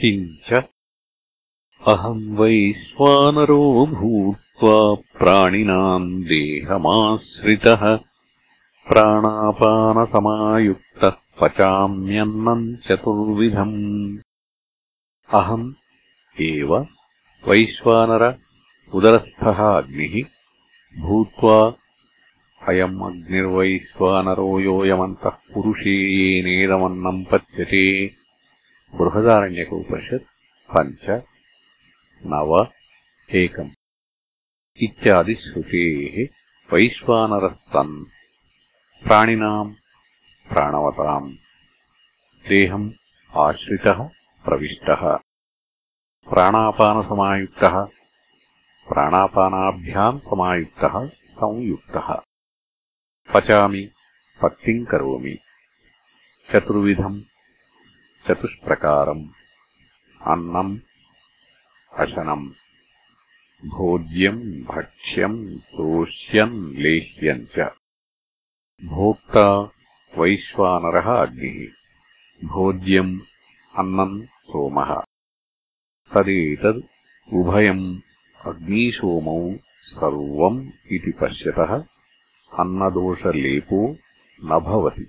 किञ्च। अहम् वैश्वानरो भूत्वा प्राणिनाम् देहमाश्रितः। प्राणापानसमायुक्तः पचाम्यन्नम् चतुर्विधम्। अहम् एव वैश्वानर उदरस्थः अग्निः। भूत्वा अयम् अग्निर्वैश्वानरो योऽयमन्तः पुरुषे येनेदमन्नम् पच्यते बृहदारण्यकोपनिषत् पञ्च नव एकम् इत्यादिश्रुतेः वैश्वानरः सन्। प्राणिनाम् प्राणवताम् देहम् आश्रितः प्रविष्टः। प्राणापानसमायुक्तः प्राणापानाभ्याम् समायुक्तः संयुक्तः। पचामि पक्तिम् करोमि। चतुर्विधम् चतुष्प्रकारम्। अन्नम् अशनम् भोज्यम् भक्ष्यम् शोष्यम् लेह्यम् च। भोक्ता वैश्वानरः अग्निः। भोज्यम् अन्नम् सोमः। तदेतद् उभयम् अग्निसोमौ सर्वम् इति पश्यतः अन्नदोषलेपो न भवति